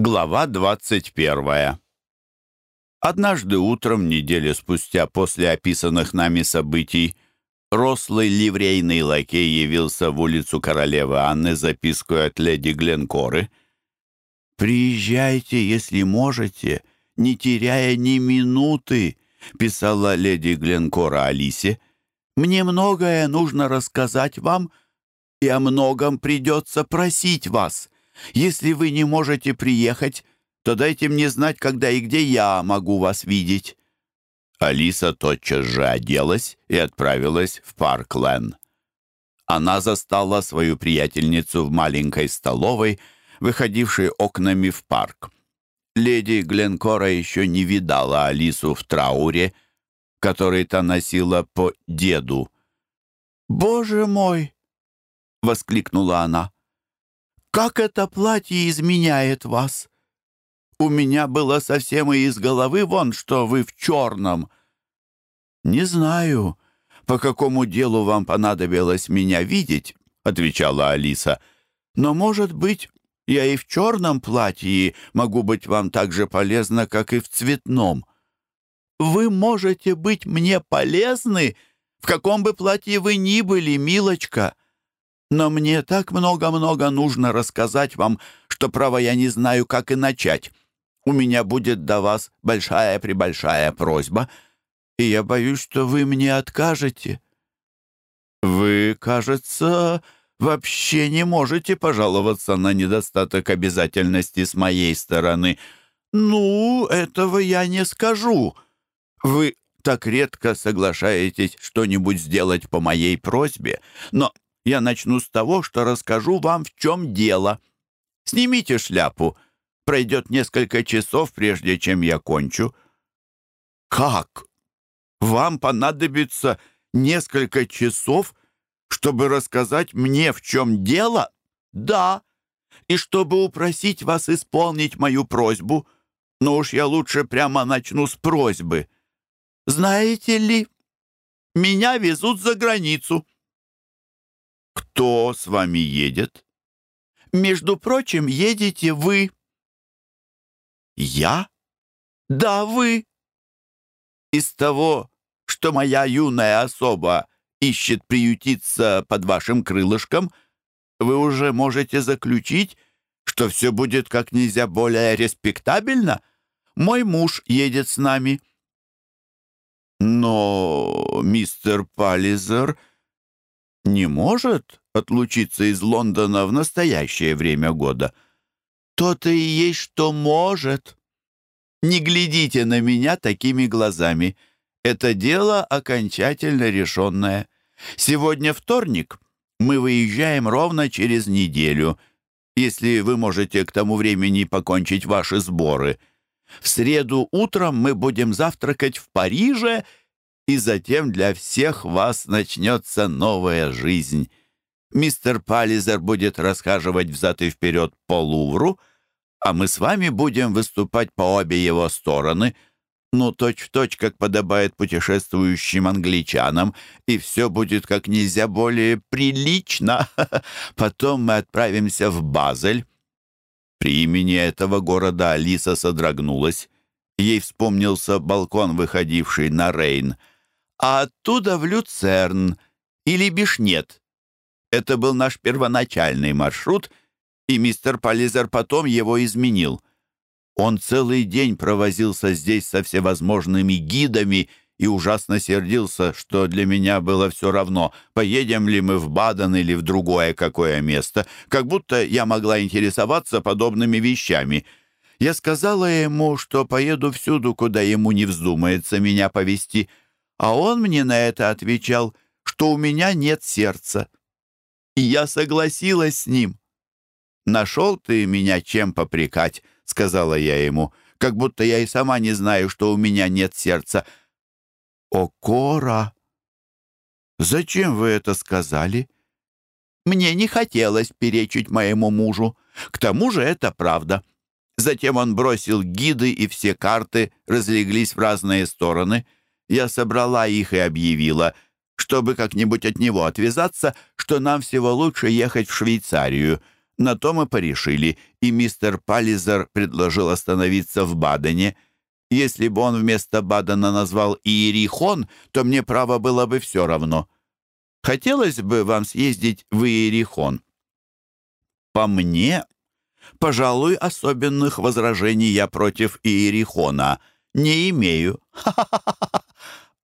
Глава 21. Однажды утром, недели спустя после описанных нами событий, рослый ливрейный лакей явился в улицу королевы Анны запиской от леди Гленкоры. «Приезжайте, если можете, не теряя ни минуты», — писала леди Гленкора Алисе. «Мне многое нужно рассказать вам, и о многом придется просить вас». Если вы не можете приехать, то дайте мне знать, когда и где я могу вас видеть». Алиса тотчас же оделась и отправилась в парк Лен. Она застала свою приятельницу в маленькой столовой, выходившей окнами в парк. Леди Гленкора еще не видала Алису в трауре, который та носила по деду. «Боже мой!» — воскликнула она. Как это платье изменяет вас! У меня было совсем и из головы вон, что вы в черном. Не знаю, по какому делу вам понадобилось меня видеть, отвечала Алиса. Но, может быть, я и в черном платье могу быть вам так же полезна, как и в цветном. Вы можете быть мне полезны, в каком бы платье вы ни были, милочка. Но мне так много-много нужно рассказать вам, что, право, я не знаю, как и начать. У меня будет до вас большая-пребольшая просьба, и я боюсь, что я начну с того, что расскажу вам, в чем дело. Снимите шляпу. Пройдет несколько часов, прежде чем я кончу». «Как? Вам понадобится несколько часов, чтобы рассказать мне, в чем дело?» «Да. И чтобы упросить вас исполнить мою просьбу. Но ну уж я лучше прямо начну с просьбы. Знаете ли, меня везут за границу» кто с вами едет? Между прочим, едете вы. Я? Да, вы. Из того, что моя юная особа ищет приютиться под вашим крылышком, вы уже можете заключить, что все будет как нельзя более респектабельно. Мой муж едет с нами. Но мистер Паллизер не может отлучиться из Лондона в настоящее время года. То-то и есть, что может. Не глядите на меня такими глазами. Это дело окончательно решенное. Сегодня вторник. Мы выезжаем ровно через неделю, если вы можете к тому времени покончить ваши сборы. В среду утром мы будем завтракать в Париже, и затем для всех вас начнется новая жизнь». Мистер Паллизер будет расхаживать взад и вперед по Лувру, а мы с вами будем выступать по обе его стороны, ну, точь-в-точь, точь, как подобает путешествующим англичанам, и все будет как нельзя более прилично. Потом мы отправимся в Базель». При имени этого города Алиса содрогнулась. Ей вспомнился балкон, выходивший на Это был наш первоначальный маршрут, и мистер Полизер потом его изменил. Он целый день провозился здесь со всевозможными гидами и ужасно сердился, что для меня было все равно, поедем ли мы в Баден или в другое какое место, как будто я могла интересоваться подобными вещами. Я сказала ему, что поеду всюду, куда ему не вздумается меня повести, а он мне на это отвечал, что у меня нет сердца. И я согласилась с ним. «Нашел ты меня чем попрекать», — сказала я ему, «как будто я и сама не знаю, что у меня нет сердца». «О, Кора! Зачем вы это сказали?» «Мне не хотелось перечить моему мужу. К тому же это правда». Затем он бросил гиды, и все карты разлеглись в разные стороны — я собрала их и объявила, чтобы как-нибудь от него отвязаться, что нам всего лучше ехать в Швейцарию. На то мы порешили, и мистер Паллизер предложил остановиться в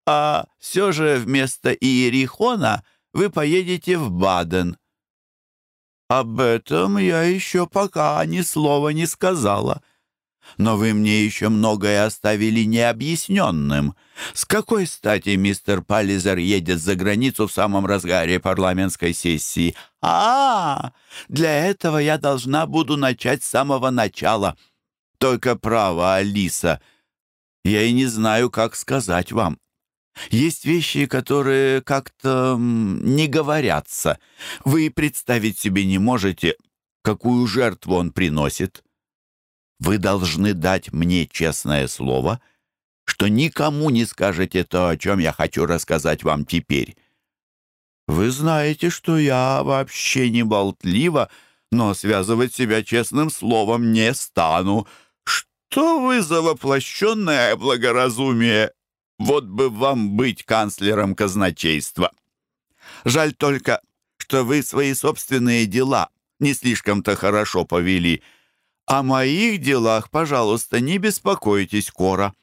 а все же вместо Иерихона вы поедете в Баден». «Об этом я еще пока ни слова не сказала. Но вы мне еще многое оставили необъясненным. С какой стати мистер Паллизер едет за границу в самом разгаре парламентской сессии? А, -а, а Для этого я должна буду начать с самого начала. Только право, Алиса. Я и не знаю, как сказать вам. Есть вещи, которые как-то не говорятся. Вы представить себе не можете, какую жертву он приносит. Вы должны дать мне честное слово, что никому не скажете то, о чем я хочу рассказать вам теперь. Вы знаете, что я вообще не болтлива, но связывать себя честным словом не стану. Что вы за воплощенное благоразумие? Вот бы вам быть канцлером казначейства. Жаль только, что вы свои собственные дела не слишком-то хорошо повели. О моих делах, пожалуйста, не беспокойтесь, Кора.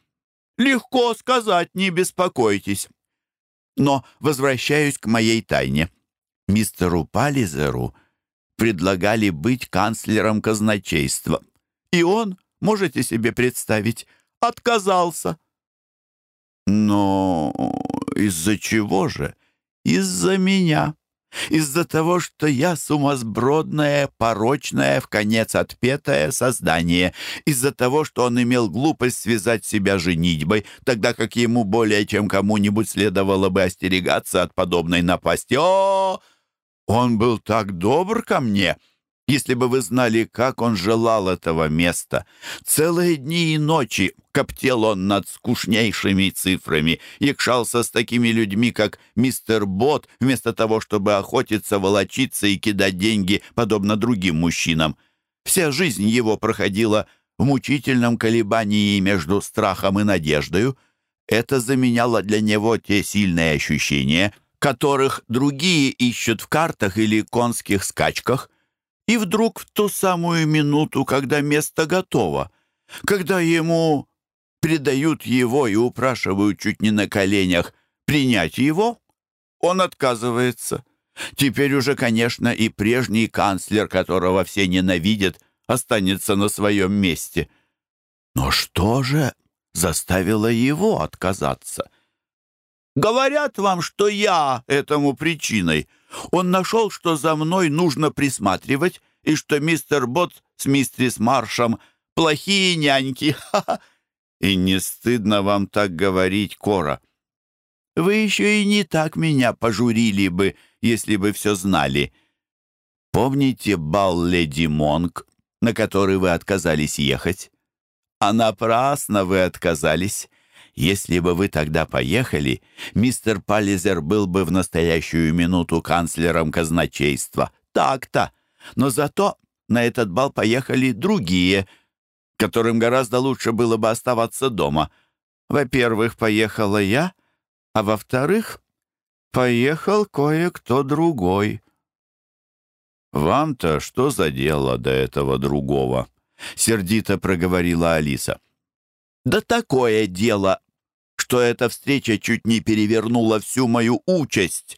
Легко сказать, не беспокойтесь. Но возвращаюсь к моей тайне. Мистеру Пализеру предлагали быть канцлером казначейства. И он, можете себе представить, отказался. Но из-за чего же? Из-за меня. Из-за того, что я сумасбродное, порочное, в конец отпетое создание. Из-за того, что он имел глупость связать себя женитьбой, тогда как ему более чем кому-нибудь следовало бы остерегаться от подобной напасти. О, он был так добр ко мне!» Если бы вы знали, как он желал этого места. Целые дни и ночи коптел он над скучнейшими цифрами, якшался с такими людьми, как мистер Бот, вместо того, чтобы охотиться, волочиться и кидать деньги, подобно другим мужчинам. Вся жизнь его проходила в мучительном колебании между страхом и надеждою. Это заменяло для него те сильные ощущения, которых другие ищут в картах или конских скачках — и вдруг в ту самую минуту, когда место готово, когда ему предают его и упрашивают чуть не на коленях принять его, он отказывается. Теперь уже, конечно, и прежний канцлер, которого все ненавидят, останется на своем месте. Но что же заставило его отказаться? Говорят вам, что я этому причиной — он нашел, что за мной нужно присматривать, и что мистер Бот с мистерис Маршем плохие няньки. И не стыдно вам так говорить, Кора? Вы еще и не так меня пожурили бы, если бы все знали. Помните бал леди Монг, на который вы отказались ехать? А напрасно вы отказались. Если бы вы тогда поехали, мистер Паллизер был бы в настоящую минуту канцлером казначейства. Так-то. Но зато на этот бал поехали другие, которым гораздо лучше было бы оставаться дома. Во-первых, поехала я, а во-вторых, поехал кое-кто другой. «Вам-то что за дело до этого другого?» — сердито проговорила Алиса. Да такое дело, что эта встреча чуть не перевернула всю мою участь.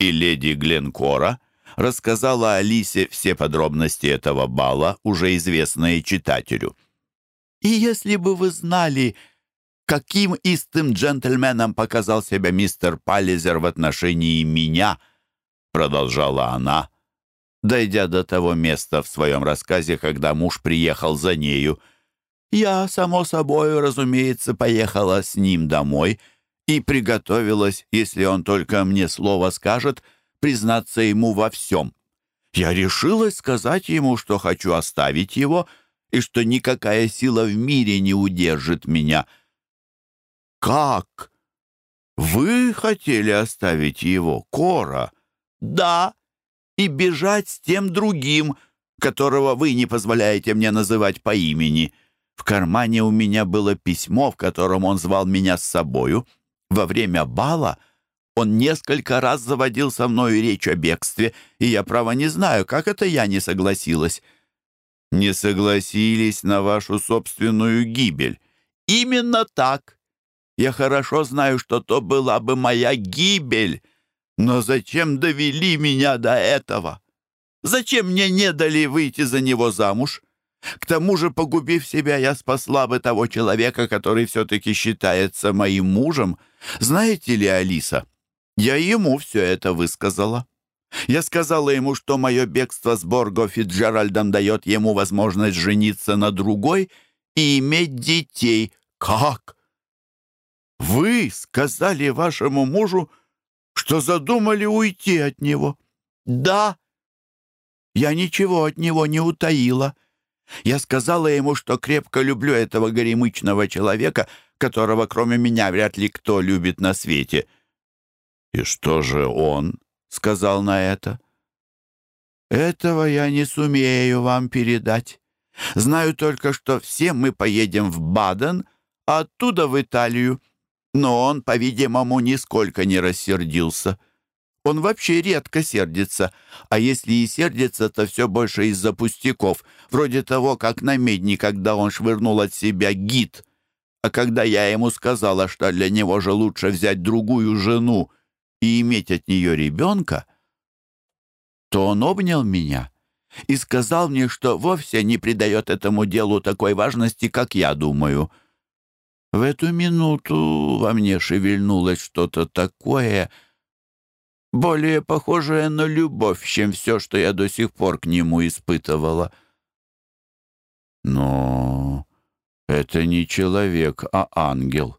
И леди Гленкора рассказала Алисе все подробности этого бала, уже известные читателю. «И если бы вы знали, каким истым джентльменом показал себя мистер Паллизер в отношении меня», продолжала она, дойдя до того места в своем рассказе, когда муж приехал за нею, — я, само собой, разумеется, поехала с ним домой и приготовилась, если он только мне слово скажет, признаться ему во всем. Я решилась сказать ему, что хочу оставить его и что никакая сила в мире не удержит меня. «Как? Вы хотели оставить его, Кора?» «Да, и бежать с тем другим, которого вы В кармане у меня было письмо, в котором он звал меня с собою. Во время бала он несколько раз заводил со мною речь о бегстве, и я, право, не знаю, как это я не согласилась. Не согласились на вашу собственную гибель. Именно так. Я хорошо знаю, что то была бы моя гибель. Но зачем довели меня до этого? Зачем мне не дали выйти за него замуж? К тому же, погубив себя, я спасла бы того человека, который все-таки считается моим мужем. Знаете ли, Алиса, я ему все это высказала. Я сказала ему, что мое бегство с Борго Фитджеральдом дает ему возможность жениться на другой и иметь детей. Как? Вы сказали вашему мужу, что задумали уйти от него? Да. Я ничего от него не утаила. Я сказала ему, что крепко люблю этого горемычного человека, которого кроме меня вряд ли кто любит на Он вообще редко сердится. А если и сердится, то все больше из-за пустяков, вроде того, как на медни, когда он швырнул от себя гид. А когда я ему сказала, что для него же лучше взять другую жену и иметь от нее ребенка, то он обнял меня и сказал мне, что вовсе не придает этому делу такой важности, как я думаю. В эту минуту во мне шевельнулось что-то такое — более похожая на любовь, чем все, что я до сих пор к нему испытывала. Но это не человек, а ангел.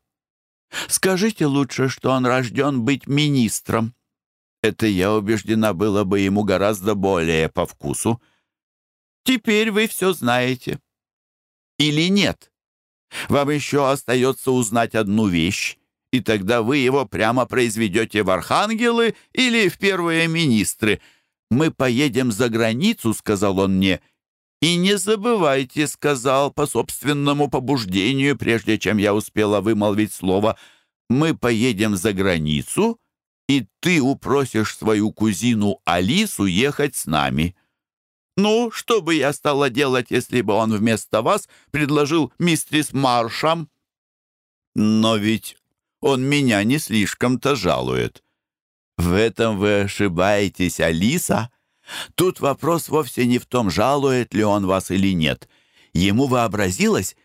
Скажите лучше, что он рожден быть министром. Это, я убеждена, было бы ему гораздо более по вкусу. Теперь вы все знаете. Или нет? Вам еще остается узнать одну вещь и тогда вы его прямо произведете в Архангелы или в первые министры. Мы поедем за границу, — сказал он мне. И не забывайте, — сказал по собственному побуждению, прежде чем я успела вымолвить слово, — мы поедем за границу, и ты упросишь свою кузину Алису ехать с нами. Ну, что бы я стала делать, если бы он вместо вас предложил мистерис Маршам? Но ведь он меня не слишком-то жалует». «В этом вы ошибаетесь, Алиса. Тут вопрос вовсе не в том, жалует ли он вас или нет. Ему вообразилось,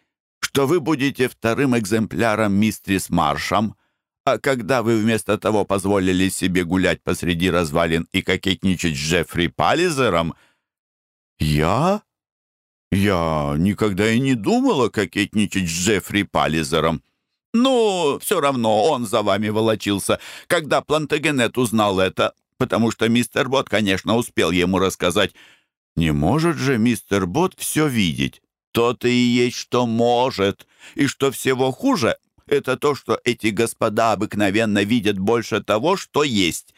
что вы будете вторым экземпляром мистрис Маршем, а когда вы вместо того позволили себе гулять посреди развалин и кокетничать с Джеффри Паллизером...» «Я?» «Я никогда и не думала кокетничать с Джеффри Паллизером». «Ну, все равно он за вами волочился, когда Плантагенет узнал это, потому что мистер Бот, конечно, успел ему рассказать. Не может же мистер Бот все видеть? То-то и есть, что может. И что всего хуже, это то, что эти господа обыкновенно видят больше того, что есть.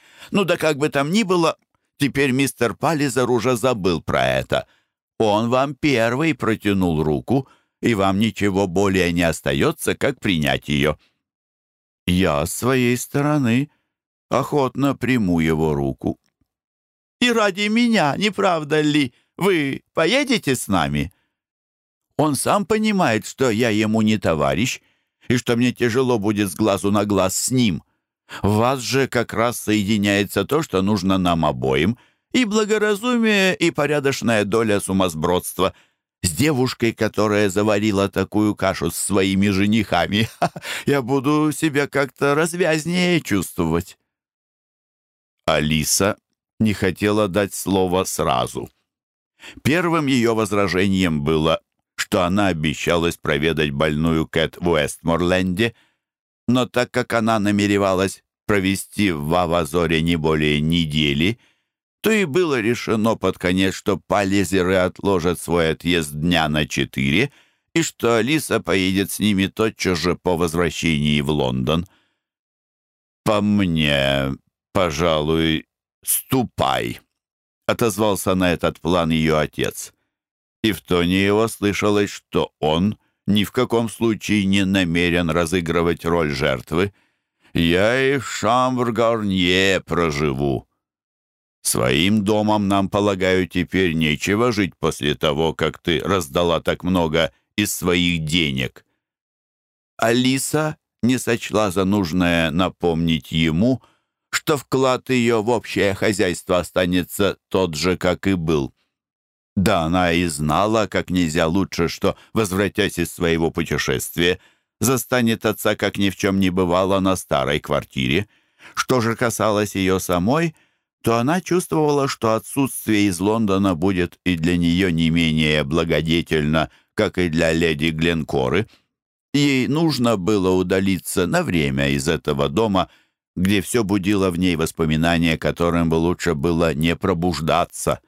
и вам ничего более не остается, как принять ее». «Я, с своей стороны, охотно приму его руку». «И ради меня, не правда ли, вы поедете с нами?» «Он сам понимает, что я ему не товарищ, и что мне тяжело будет с глазу на глаз с ним. вас же как раз соединяется то, что нужно нам обоим, и благоразумие, и порядочная доля сумасбродства — с девушкой, которая заварила такую кашу с своими женихами. Я буду себя как-то развязнее чувствовать». Алиса не хотела дать слово сразу. Первым ее возражением было, что она обещалась проведать больную Кэт в Уэстморленде, но так как она намеревалась провести в Авазоре не более недели — то и было решено под конец, что Палезеры отложат свой отъезд дня на четыре и что Алиса поедет с ними тотчас же по возвращении в Лондон. «По мне, пожалуй, ступай», — отозвался на этот план ее отец. Своим домом нам, полагаю, теперь нечего жить после того, как ты раздала так много из своих денег». Алиса не сочла за нужное напомнить ему, что вклад ее в общее хозяйство останется тот же, как и был. Да, она и знала, как нельзя лучше, что, возвратясь из своего путешествия, застанет отца, как ни в чем не бывало, на старой квартире. Что же касалось ее самой — то она чувствовала, что отсутствие из Лондона будет и для нее не менее благодетельно, как и для леди Гленкоры. Ей нужно было удалиться на время из этого дома, где все будило в ней воспоминания, которым бы лучше было не пробуждаться.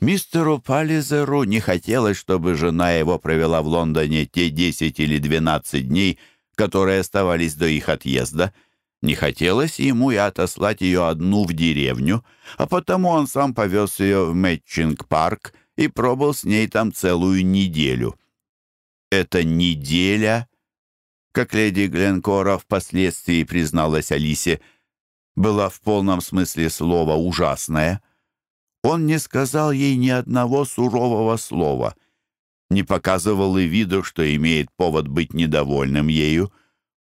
Мистеру Паллизеру не хотелось, чтобы жена его провела в Лондоне те 10 или 12 дней, которые оставались до их отъезда — не хотелось ему и отослать ее одну в деревню, а потому он сам повез ее в Мэтчинг-парк и пробыл с ней там целую неделю. Эта неделя, как леди Гленкора впоследствии призналась Алисе, была в полном смысле слова ужасная. Он не сказал ей ни одного сурового слова, не показывал и виду, что имеет повод быть недовольным ею,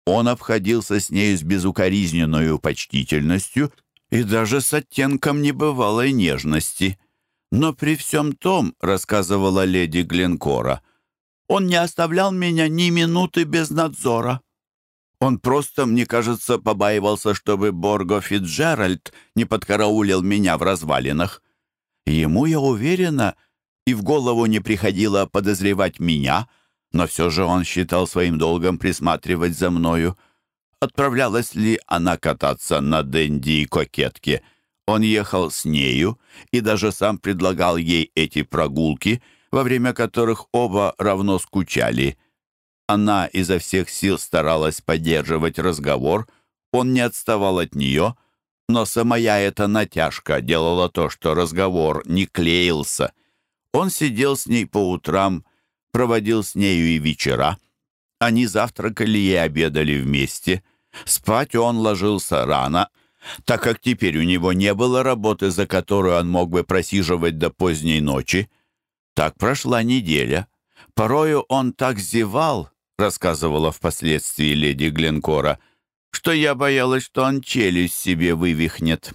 Он обходился с нею с безукоризненной почтительностью и даже с оттенком небывалой нежности. Но при всем том, рассказывала леди Гленкора, он не оставлял меня ни минуты без надзора. Он просто, мне кажется, побаивался, чтобы Борго Фитджеральд не подкараулил меня в развалинах. Ему, я уверена, и в голову не приходило подозревать меня, но все же он считал своим долгом присматривать за мною. Отправлялась ли она кататься на Дэнди и Кокетке? Он ехал с нею и даже сам предлагал ей эти прогулки, во время которых оба равно скучали. Она изо всех сил старалась поддерживать разговор, он не отставал от нее — но самая эта натяжка делала то, что разговор не проводил с нею и вечера. Они завтракали и обедали вместе. Спать он ложился рано, так как теперь у него не было работы, за которую он мог бы просиживать до поздней ночи. Так прошла неделя. Порою он так зевал, рассказывала впоследствии леди Гленкора, что я боялась, что он челюсть себе вывихнет.